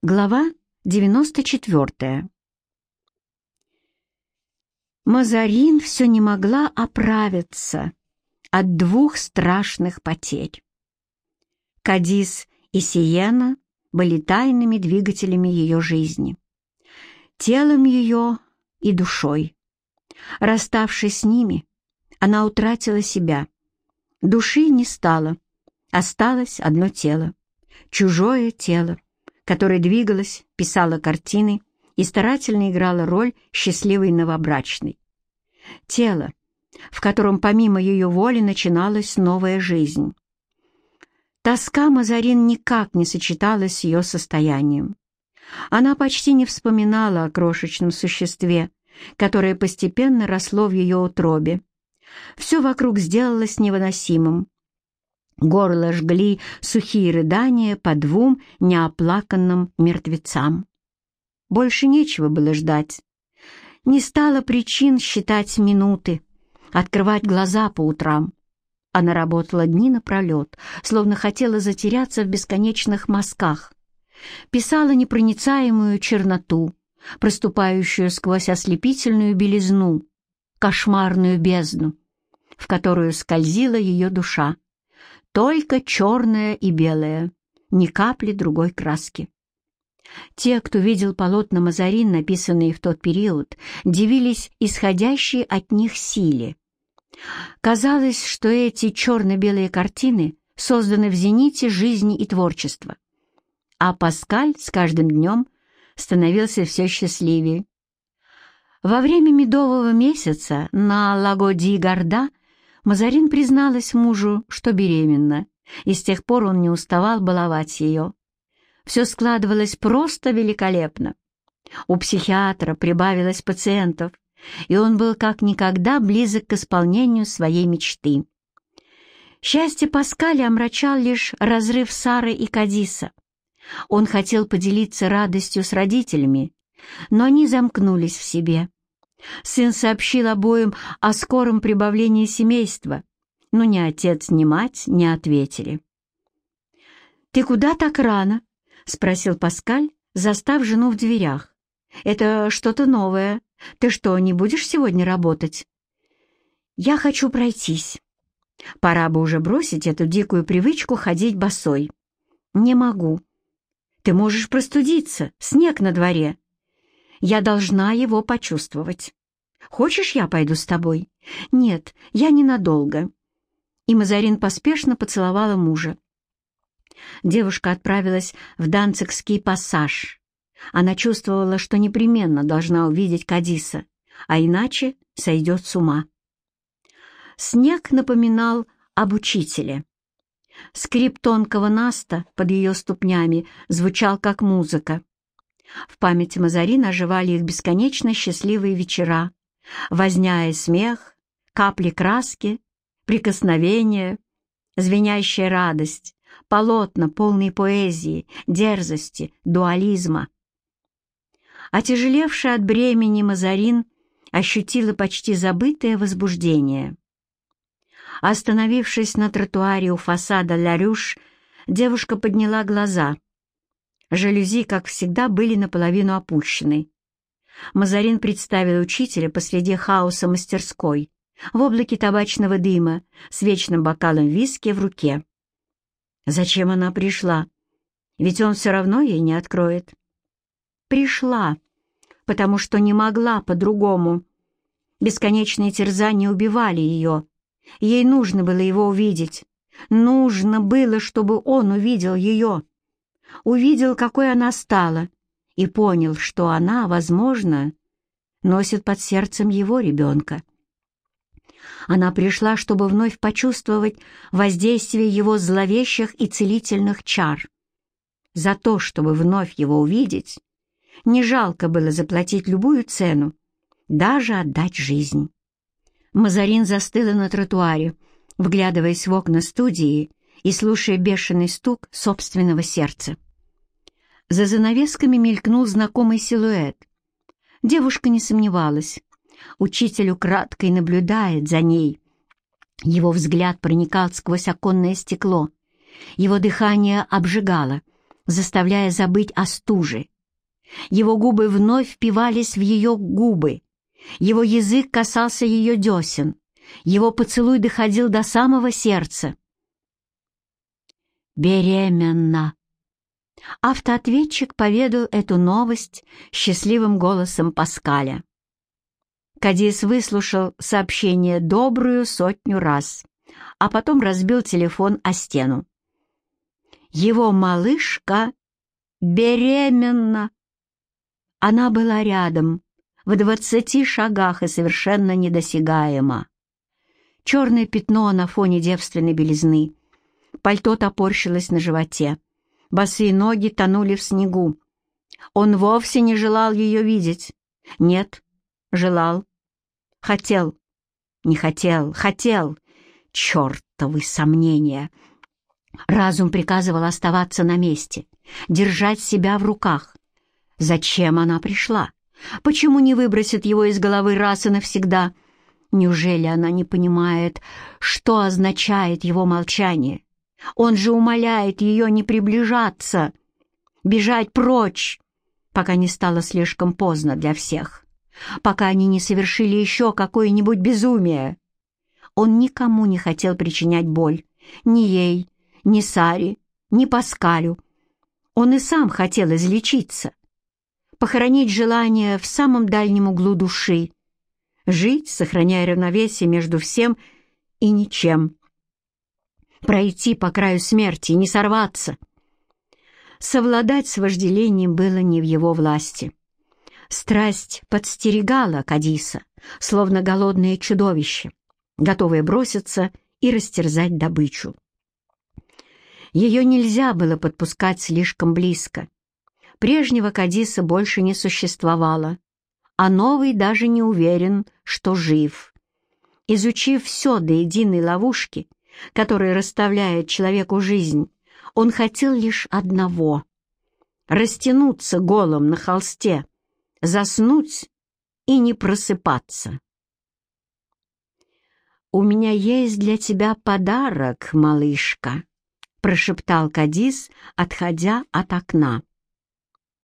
Глава 94 Мазарин все не могла оправиться от двух страшных потерь. Кадис и Сиена были тайными двигателями ее жизни, телом ее и душой. Расставшись с ними, она утратила себя. Души не стало, осталось одно тело, чужое тело которая двигалась, писала картины и старательно играла роль счастливой новобрачной. Тело, в котором помимо ее воли начиналась новая жизнь. Тоска Мазарин никак не сочеталась с ее состоянием. Она почти не вспоминала о крошечном существе, которое постепенно росло в ее утробе. Все вокруг сделалось невыносимым. Горло жгли сухие рыдания по двум неоплаканным мертвецам. Больше нечего было ждать. Не стало причин считать минуты, открывать глаза по утрам. Она работала дни напролет, словно хотела затеряться в бесконечных мазках. Писала непроницаемую черноту, проступающую сквозь ослепительную белизну, кошмарную бездну, в которую скользила ее душа. Только черное и белое, ни капли другой краски. Те, кто видел полотна Мазарин, написанные в тот период, дивились исходящей от них силе. Казалось, что эти черно-белые картины созданы в зените жизни и творчества. А Паскаль с каждым днем становился все счастливее. Во время медового месяца на Лагоди-Горда Мазарин призналась мужу, что беременна, и с тех пор он не уставал баловать ее. Все складывалось просто великолепно. У психиатра прибавилось пациентов, и он был как никогда близок к исполнению своей мечты. Счастье Паскаля омрачал лишь разрыв Сары и Кадиса. Он хотел поделиться радостью с родителями, но они замкнулись в себе. Сын сообщил обоим о скором прибавлении семейства, но ни отец, ни мать не ответили. «Ты куда так рано?» — спросил Паскаль, застав жену в дверях. «Это что-то новое. Ты что, не будешь сегодня работать?» «Я хочу пройтись. Пора бы уже бросить эту дикую привычку ходить босой». «Не могу. Ты можешь простудиться, снег на дворе». Я должна его почувствовать. Хочешь, я пойду с тобой? Нет, я ненадолго. И Мазарин поспешно поцеловала мужа. Девушка отправилась в Данцигский пассаж. Она чувствовала, что непременно должна увидеть Кадиса, а иначе сойдет с ума. Снег напоминал об учителе. Скрип тонкого наста под ее ступнями звучал как музыка. В памяти Мазарин оживали их бесконечно счастливые вечера, возня и смех, капли краски, прикосновения, звенящая радость, полотна, полные поэзии, дерзости, дуализма. Отяжелевшая от бремени Мазарин ощутила почти забытое возбуждение. Остановившись на тротуаре у фасада «Ля Рюш», девушка подняла глаза — Жалюзи, как всегда, были наполовину опущены. Мазарин представил учителя посреди хаоса мастерской, в облаке табачного дыма, с вечным бокалом виски в руке. Зачем она пришла? Ведь он все равно ей не откроет. Пришла, потому что не могла по-другому. Бесконечные терзания убивали ее. Ей нужно было его увидеть. Нужно было, чтобы он увидел ее увидел, какой она стала, и понял, что она, возможно, носит под сердцем его ребенка. Она пришла, чтобы вновь почувствовать воздействие его зловещих и целительных чар. За то, чтобы вновь его увидеть, не жалко было заплатить любую цену, даже отдать жизнь. Мазарин застыла на тротуаре, вглядываясь в окна студии и слушая бешеный стук собственного сердца. За занавесками мелькнул знакомый силуэт. Девушка не сомневалась. Учитель украдкой наблюдает за ней. Его взгляд проникал сквозь оконное стекло. Его дыхание обжигало, заставляя забыть о стуже. Его губы вновь впивались в ее губы. Его язык касался ее десен. Его поцелуй доходил до самого сердца. «Беременна!» Автоответчик поведал эту новость счастливым голосом Паскаля. Кадис выслушал сообщение добрую сотню раз, а потом разбил телефон о стену. Его малышка беременна. Она была рядом, в двадцати шагах и совершенно недосягаема. Черное пятно на фоне девственной белизны. Пальто топорщилось на животе. Босые ноги тонули в снегу. Он вовсе не желал ее видеть. Нет, желал. Хотел. Не хотел, хотел. Чертовы сомнения. Разум приказывал оставаться на месте, держать себя в руках. Зачем она пришла? Почему не выбросит его из головы раз и навсегда? Неужели она не понимает, что означает его молчание? Он же умоляет ее не приближаться, бежать прочь, пока не стало слишком поздно для всех, пока они не совершили еще какое-нибудь безумие. Он никому не хотел причинять боль, ни ей, ни Саре, ни Паскалю. Он и сам хотел излечиться, похоронить желание в самом дальнем углу души, жить, сохраняя равновесие между всем и ничем пройти по краю смерти и не сорваться. Совладать с вожделением было не в его власти. Страсть подстерегала Кадиса, словно голодное чудовище, готовое броситься и растерзать добычу. Ее нельзя было подпускать слишком близко. Прежнего Кадиса больше не существовало, а новый даже не уверен, что жив. Изучив все до единой ловушки, который расставляет человеку жизнь, он хотел лишь одного — растянуться голым на холсте, заснуть и не просыпаться. «У меня есть для тебя подарок, малышка», — прошептал Кадис, отходя от окна.